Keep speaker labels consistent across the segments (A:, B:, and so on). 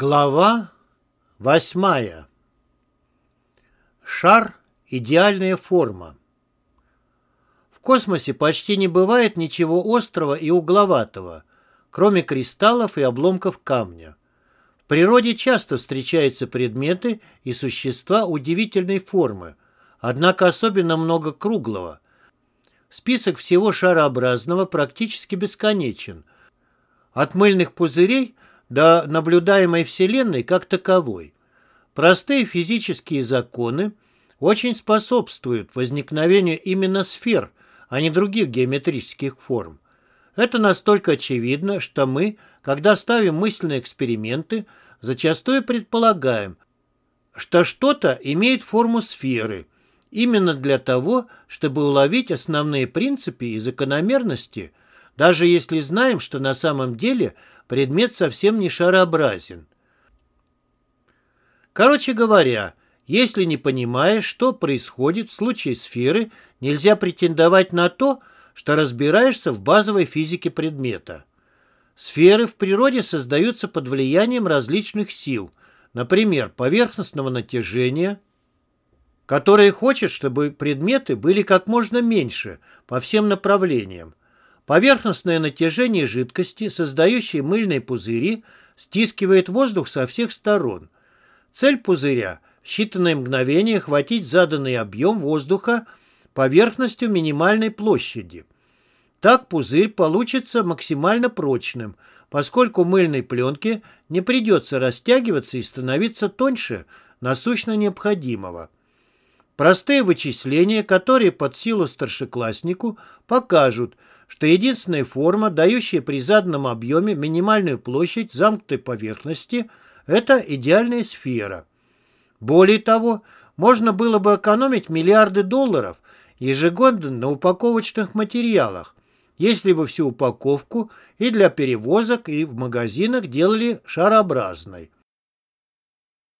A: Глава восьмая. Шар – идеальная форма. В космосе почти не бывает ничего острого и угловатого, кроме кристаллов и обломков камня. В природе часто встречаются предметы и существа удивительной формы, однако особенно много круглого. Список всего шарообразного практически бесконечен. От мыльных пузырей – до наблюдаемой Вселенной как таковой. Простые физические законы очень способствуют возникновению именно сфер, а не других геометрических форм. Это настолько очевидно, что мы, когда ставим мысленные эксперименты, зачастую предполагаем, что что-то имеет форму сферы, именно для того, чтобы уловить основные принципы и закономерности, даже если знаем, что на самом деле – предмет совсем не шарообразен. Короче говоря, если не понимаешь, что происходит в случае сферы, нельзя претендовать на то, что разбираешься в базовой физике предмета. Сферы в природе создаются под влиянием различных сил, например, поверхностного натяжения, которое хочет, чтобы предметы были как можно меньше по всем направлениям, Поверхностное натяжение жидкости, создающей мыльные пузыри, стискивает воздух со всех сторон. Цель пузыря – в считанные мгновения хватить заданный объем воздуха поверхностью минимальной площади. Так пузырь получится максимально прочным, поскольку мыльной пленке не придется растягиваться и становиться тоньше насущно необходимого. Простые вычисления, которые под силу старшекласснику покажут – что единственная форма, дающая при заданном объеме минимальную площадь замкнутой поверхности, это идеальная сфера. Более того, можно было бы экономить миллиарды долларов ежегодно на упаковочных материалах, если бы всю упаковку и для перевозок, и в магазинах делали шарообразной.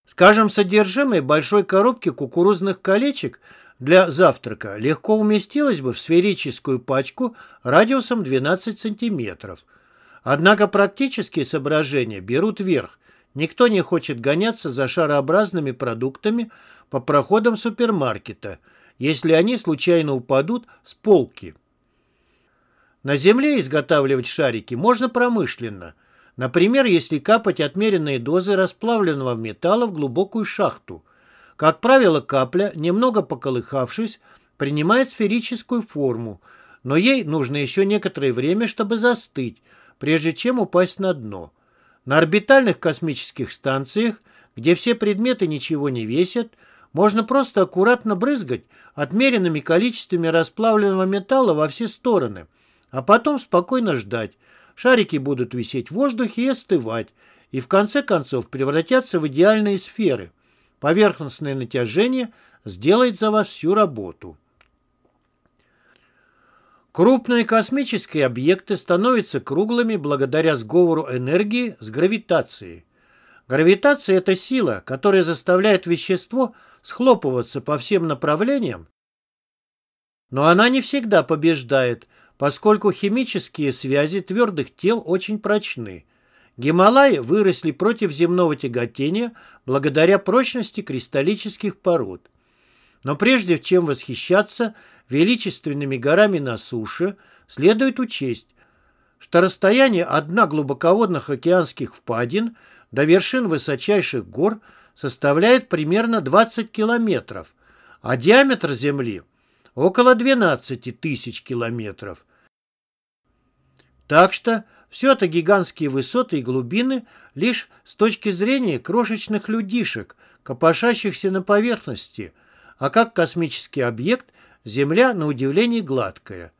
A: Скажем, содержимое большой коробки кукурузных колечек – для завтрака легко уместилась бы в сферическую пачку радиусом 12 сантиметров. Однако практические соображения берут верх. Никто не хочет гоняться за шарообразными продуктами по проходам супермаркета, если они случайно упадут с полки. На Земле изготавливать шарики можно промышленно. Например, если капать отмеренные дозы расплавленного металла в глубокую шахту – как правило, капля, немного поколыхавшись, принимает сферическую форму, но ей нужно еще некоторое время, чтобы застыть, прежде чем упасть на дно. На орбитальных космических станциях, где все предметы ничего не весят, можно просто аккуратно брызгать отмеренными количествами расплавленного металла во все стороны, а потом спокойно ждать. Шарики будут висеть в воздухе и остывать, и в конце концов превратятся в идеальные сферы – Поверхностное натяжение сделает за вас всю работу. Крупные космические объекты становятся круглыми благодаря сговору энергии с гравитацией. Гравитация – это сила, которая заставляет вещество схлопываться по всем направлениям, но она не всегда побеждает, поскольку химические связи твердых тел очень прочны. Гималаи выросли против земного тяготения благодаря прочности кристаллических пород. Но прежде чем восхищаться величественными горами на суше, следует учесть, что расстояние от дна глубоководных океанских впадин до вершин высочайших гор составляет примерно 20 километров, а диаметр Земли – около 12 тысяч километров. Так что все это гигантские высоты и глубины лишь с точки зрения крошечных людишек, копошащихся на поверхности, а как космический объект Земля на удивление гладкая.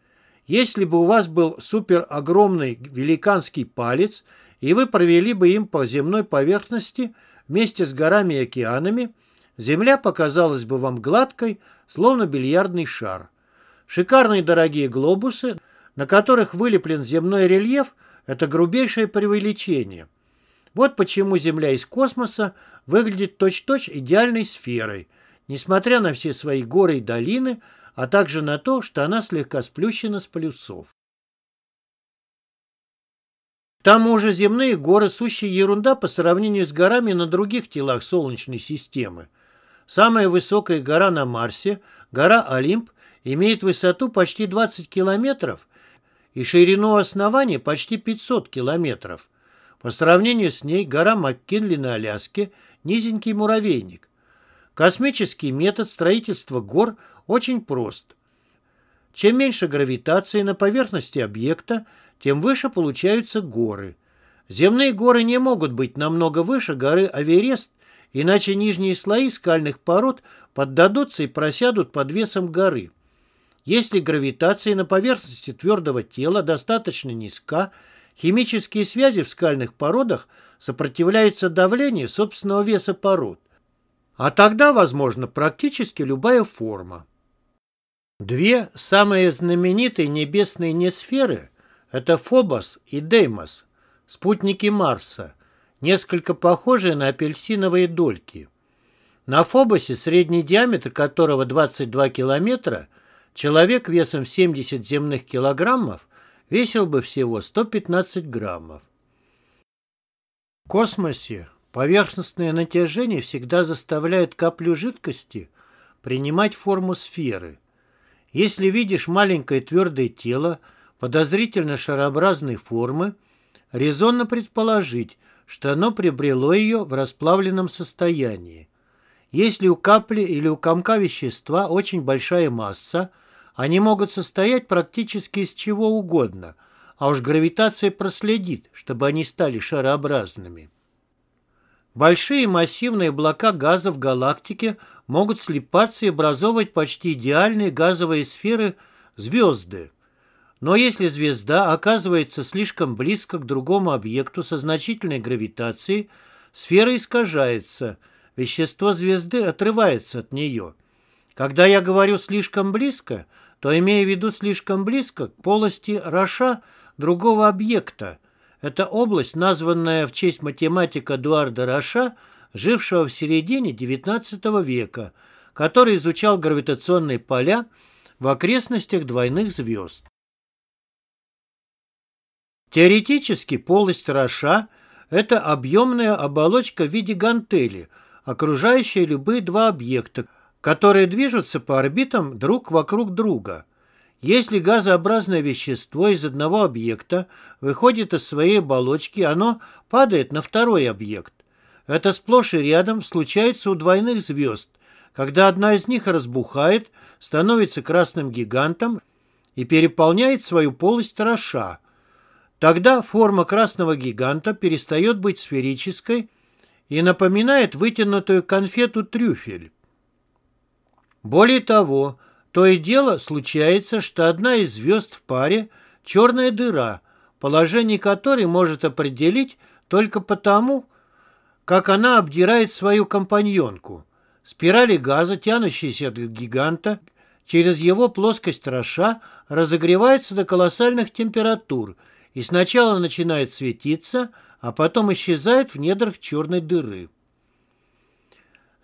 A: Если бы у вас был суперогромный великанский палец, и вы провели бы им по земной поверхности вместе с горами и океанами, Земля показалась бы вам гладкой, словно бильярдный шар. Шикарные дорогие глобусы, на которых вылеплен земной рельеф – это грубейшее преувеличение. Вот почему Земля из космоса выглядит точь-точь идеальной сферой, несмотря на все свои горы и долины, а также на то, что она слегка сплющена с полюсов. К тому же земные горы – сущая ерунда по сравнению с горами на других телах Солнечной системы. Самая высокая гора на Марсе, гора Олимп, имеет высоту почти 20 километров и ширину основания почти 500 километров. По сравнению с ней гора МакКинли на Аляске – низенький муравейник. Космический метод строительства гор очень прост. Чем меньше гравитации на поверхности объекта, тем выше получаются горы. Земные горы не могут быть намного выше горы Аверест, иначе нижние слои скальных пород поддадутся и просядут под весом горы. Если гравитация на поверхности твердого тела достаточно низка, химические связи в скальных породах сопротивляются давлению собственного веса пород. А тогда возможна практически любая форма. Две самые знаменитые небесные несферы – это Фобос и Деймос, спутники Марса, несколько похожие на апельсиновые дольки. На Фобосе, средний диаметр которого 22 километра, человек весом 70 земных килограммов весил бы всего 115 граммов. В космосе поверхностное натяжение всегда заставляет каплю жидкости принимать форму сферы. Если видишь маленькое твердое тело подозрительно шарообразной формы, резонно предположить, что оно приобрело ее в расплавленном состоянии. Если у капли или у комка вещества очень большая масса, они могут состоять практически из чего угодно, а уж гравитация проследит, чтобы они стали шарообразными. Большие массивные облака газа в галактике могут слипаться и образовывать почти идеальные газовые сферы звезды. Но если звезда оказывается слишком близко к другому объекту со значительной гравитацией, сфера искажается, вещество звезды отрывается от нее. Когда я говорю «слишком близко», то имею в виду слишком близко к полости Роша другого объекта. Это область, названная в честь математика Эдуарда Роша, жившего в середине XIX века, который изучал гравитационные поля в окрестностях двойных звезд. Теоретически полость Роша – это объемная оболочка в виде гантели, окружающая любые два объекта, которые движутся по орбитам друг вокруг друга. Если газообразное вещество из одного объекта выходит из своей оболочки, оно падает на второй объект. Это сплошь и рядом случается у двойных звезд, когда одна из них разбухает, становится красным гигантом и переполняет свою полость Роша – Тогда форма красного гиганта перестает быть сферической и напоминает вытянутую конфету трюфель. Более того, то и дело случается, что одна из звезд в паре – черная дыра, положение которой может определить только потому, как она обдирает свою компаньонку. Спирали газа, тянущиеся от гиганта, через его плоскость роша разогреваются до колоссальных температур – и сначала начинает светиться, а потом исчезает в недрах черной дыры.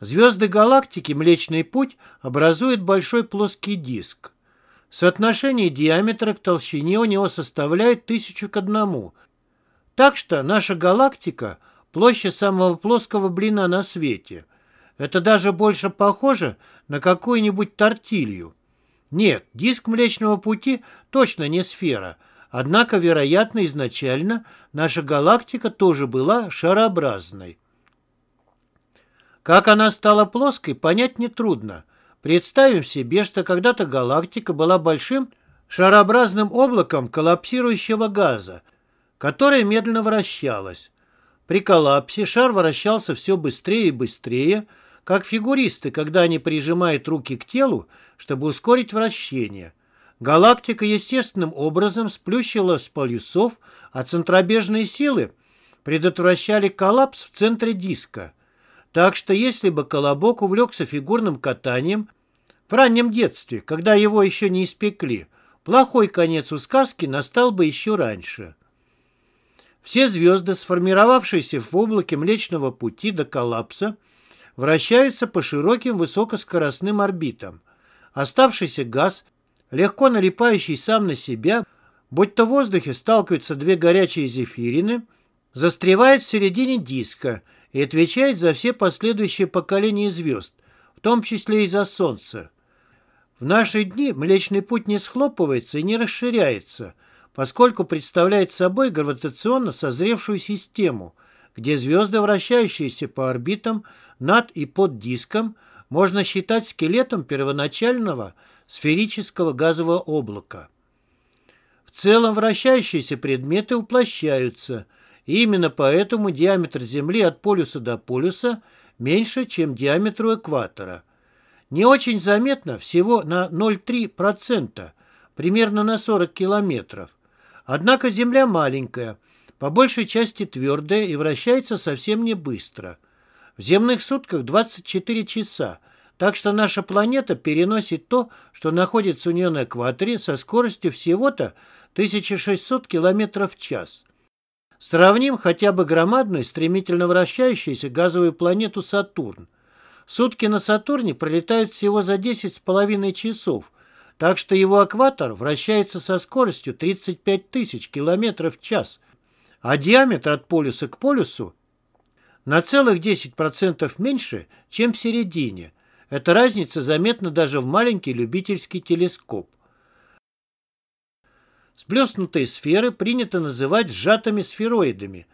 A: Звезды галактики Млечный Путь образуют большой плоский диск. Соотношение диаметра к толщине у него составляет тысячу к одному. Так что наша галактика – площадь самого плоского блина на свете. Это даже больше похоже на какую-нибудь тортилью. Нет, диск Млечного Пути точно не сфера – Однако, вероятно, изначально наша галактика тоже была шарообразной. Как она стала плоской, понять нетрудно. Представим себе, что когда-то галактика была большим шарообразным облаком коллапсирующего газа, которое медленно вращалось. При коллапсе шар вращался все быстрее и быстрее, как фигуристы, когда они прижимают руки к телу, чтобы ускорить вращение – Галактика естественным образом сплющила с полюсов, а центробежные силы предотвращали коллапс в центре диска. Так что если бы Колобок увлекся фигурным катанием в раннем детстве, когда его еще не испекли, плохой конец у сказки настал бы еще раньше. Все звезды, сформировавшиеся в облаке Млечного Пути до коллапса, вращаются по широким высокоскоростным орбитам. Оставшийся газ легко налипающий сам на себя, будто в воздухе сталкиваются две горячие зефирины, застревает в середине диска и отвечает за все последующие поколения звезд, в том числе и за Солнце. В наши дни Млечный Путь не схлопывается и не расширяется, поскольку представляет собой гравитационно созревшую систему, где звезды, вращающиеся по орбитам над и под диском, можно считать скелетом первоначального сферического газового облака. В целом вращающиеся предметы уплощаются, и именно поэтому диаметр Земли от полюса до полюса меньше, чем диаметр у экватора. Не очень заметно, всего на 0,3%, примерно на 40 километров. Однако Земля маленькая, по большей части твердая и вращается совсем не быстро. В земных сутках 24 часа, так что наша планета переносит то, что находится у нее на экваторе со скоростью всего-то 1600 км в час. Сравним хотя бы громадную, стремительно вращающуюся газовую планету Сатурн. Сутки на Сатурне пролетают всего за 10,5 часов, так что его экватор вращается со скоростью 35 тысяч километров в час, а диаметр от полюса к полюсу на целых 10% меньше, чем в середине. Эта разница заметна даже в маленький любительский телескоп. Сблеснутые сферы принято называть сжатыми сфероидами,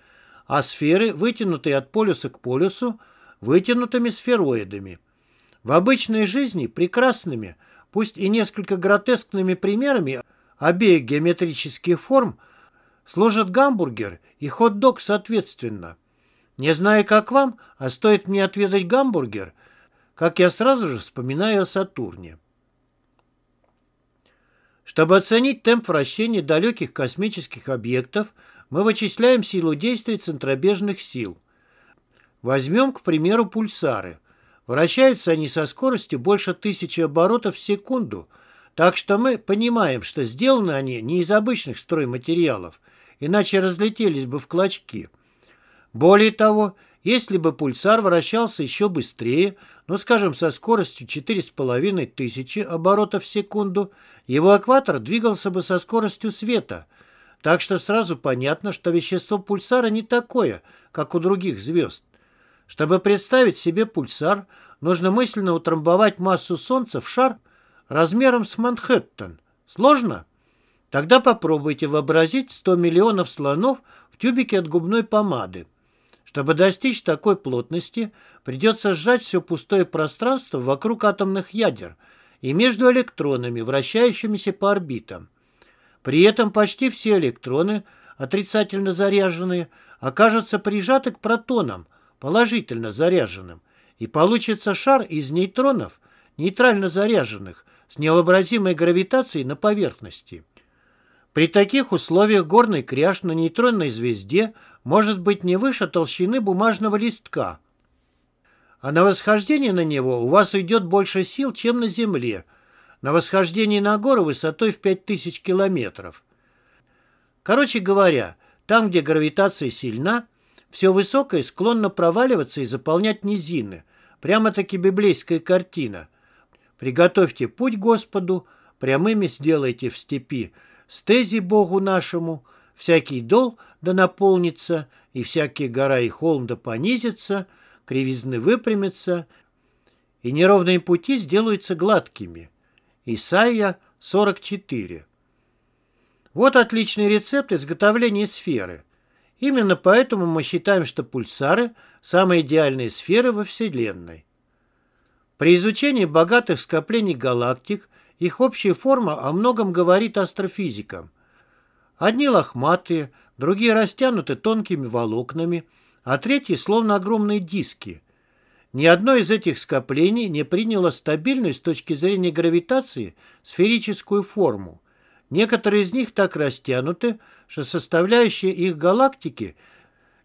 A: а сферы, вытянутые от полюса к полюсу, вытянутыми сфероидами. В обычной жизни прекрасными, пусть и несколько гротескными примерами обеих геометрических форм служат гамбургер и хот-дог соответственно. Не знаю, как вам, а стоит мне отведать гамбургер, как я сразу же вспоминаю о Сатурне. Чтобы оценить темп вращения далеких космических объектов, мы вычисляем силу действия центробежных сил. Возьмем, к примеру, пульсары. Вращаются они со скоростью больше тысячи оборотов в секунду, так что мы понимаем, что сделаны они не из обычных стройматериалов, иначе разлетелись бы в клочки. Более того, если бы пульсар вращался еще быстрее, ну, скажем, со скоростью 4,5 тысячи оборотов в секунду, его экватор двигался бы со скоростью света. Так что сразу понятно, что вещество пульсара не такое, как у других звезд. Чтобы представить себе пульсар, нужно мысленно утрамбовать массу Солнца в шар размером с Манхэттен. Сложно? Тогда попробуйте вообразить 100 миллионов слонов в тюбике от губной помады. Чтобы достичь такой плотности, придется сжать все пустое пространство вокруг атомных ядер и между электронами, вращающимися по орбитам. При этом почти все электроны, отрицательно заряженные, окажутся прижаты к протонам, положительно заряженным, и получится шар из нейтронов, нейтрально заряженных, с невообразимой гравитацией на поверхности. При таких условиях горный кряж на нейтронной звезде может быть не выше толщины бумажного листка, а на восхождение на него у вас уйдет больше сил, чем на Земле, на восхождение на гору высотой в 5000 километров. Короче говоря, там, где гравитация сильна, все высокое склонно проваливаться и заполнять низины. Прямо-таки библейская картина. Приготовьте путь Господу, прямыми сделайте в степи, стези Богу нашему, всякий дол да наполнится, и всякие гора и холм да понизятся, кривизны выпрямятся, и неровные пути сделаются гладкими. Исайя 44. Вот отличный рецепт изготовления сферы. Именно поэтому мы считаем, что пульсары – самые идеальные сферы во Вселенной. При изучении богатых скоплений галактик их общая форма о многом говорит астрофизикам. Одни лохматые, другие растянуты тонкими волокнами, а третьи словно огромные диски. Ни одно из этих скоплений не приняло стабильную с точки зрения гравитации сферическую форму. Некоторые из них так растянуты, что составляющие их галактики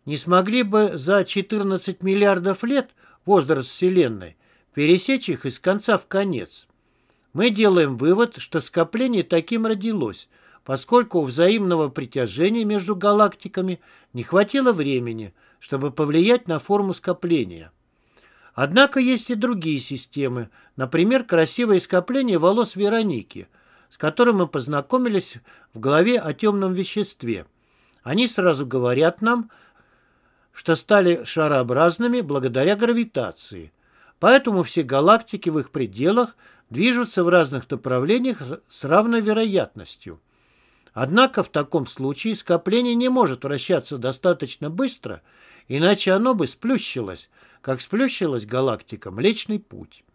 A: не смогли бы за 14 миллиардов лет возраст Вселенной пересечь их из конца в конец. Мы делаем вывод, что скопление таким родилось, поскольку у взаимного притяжения между галактиками не хватило времени, чтобы повлиять на форму скопления. Однако есть и другие системы, например, красивое скопление волос Вероники. с которым мы познакомились в главе о темном веществе. Они сразу говорят нам, что стали шарообразными благодаря гравитации. Поэтому все галактики в их пределах движутся в разных направлениях с равной вероятностью. Однако в таком случае скопление не может вращаться достаточно быстро, иначе оно бы сплющилось, как сплющилась галактика Млечный Путь.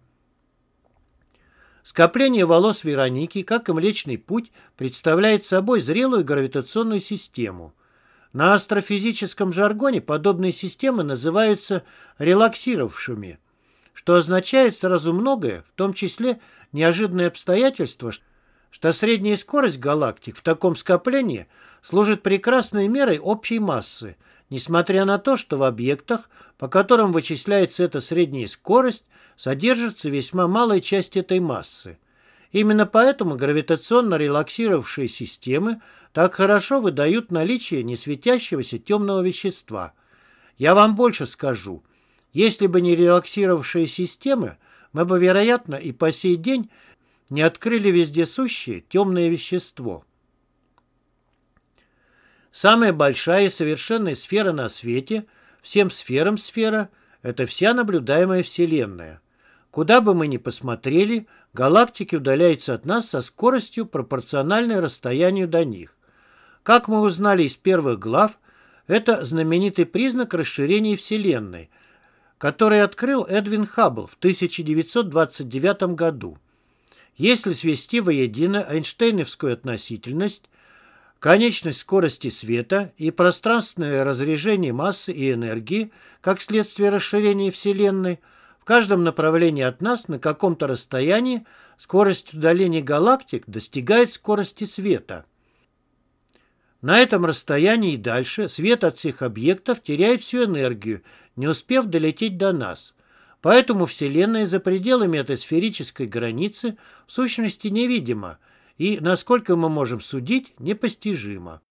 A: Скопление волос Вероники, как и Млечный Путь, представляет собой зрелую гравитационную систему. На астрофизическом жаргоне подобные системы называются релаксировавшими, что означает сразу многое, в том числе неожиданное обстоятельство, что средняя скорость галактик в таком скоплении служит прекрасной мерой общей массы, несмотря на то, что в объектах, по которым вычисляется эта средняя скорость, содержится весьма малая часть этой массы. Именно поэтому гравитационно релаксировавшие системы так хорошо выдают наличие несветящегося темного вещества. Я вам больше скажу. Если бы не релаксировавшие системы, мы бы, вероятно, и по сей день не открыли вездесущее темное вещество. Самая большая и совершенная сфера на свете, всем сферам сфера, это вся наблюдаемая Вселенная. Куда бы мы ни посмотрели, галактики удаляются от нас со скоростью, пропорциональной расстоянию до них. Как мы узнали из первых глав, это знаменитый признак расширения Вселенной, который открыл Эдвин Хаббл в 1929 году. Если свести воедино Эйнштейновскую относительность, конечность скорости света и пространственное разрежение массы и энергии, как следствие расширения Вселенной, в каждом направлении от нас на каком-то расстоянии скорость удаления галактик достигает скорости света. На этом расстоянии и дальше свет от всех объектов теряет всю энергию, не успев долететь до нас – Поэтому Вселенная за пределами этой сферической границы в сущности невидима и, насколько мы можем судить, непостижима.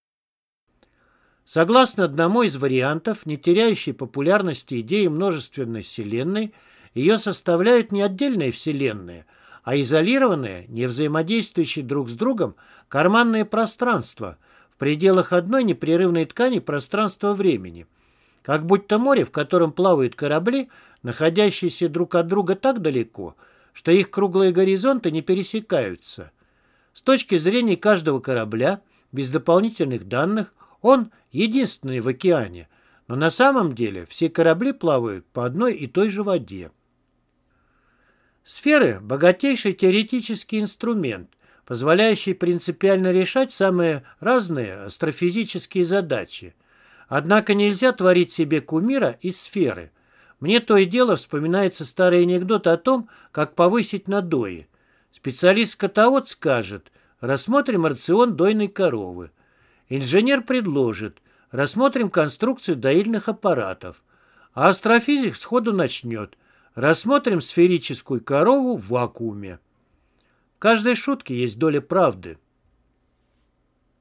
A: Согласно одному из вариантов, не теряющей популярности идеи множественной Вселенной, ее составляют не отдельные Вселенные, а изолированные, не взаимодействующие друг с другом, карманные пространства в пределах одной непрерывной ткани пространства-времени – как будто море, в котором плавают корабли, находящиеся друг от друга так далеко, что их круглые горизонты не пересекаются. С точки зрения каждого корабля, без дополнительных данных, он единственный в океане, но на самом деле все корабли плавают по одной и той же воде. Сферы – богатейший теоретический инструмент, позволяющий принципиально решать самые разные астрофизические задачи. Однако нельзя творить себе кумира из сферы – мне то и дело вспоминается старый анекдот о том, как повысить надои. Специалист-скотовод скажет, рассмотрим рацион дойной коровы. Инженер предложит, рассмотрим конструкцию доильных аппаратов. А астрофизик сходу начнет, рассмотрим сферическую корову в вакууме. В каждой шутке есть доля правды –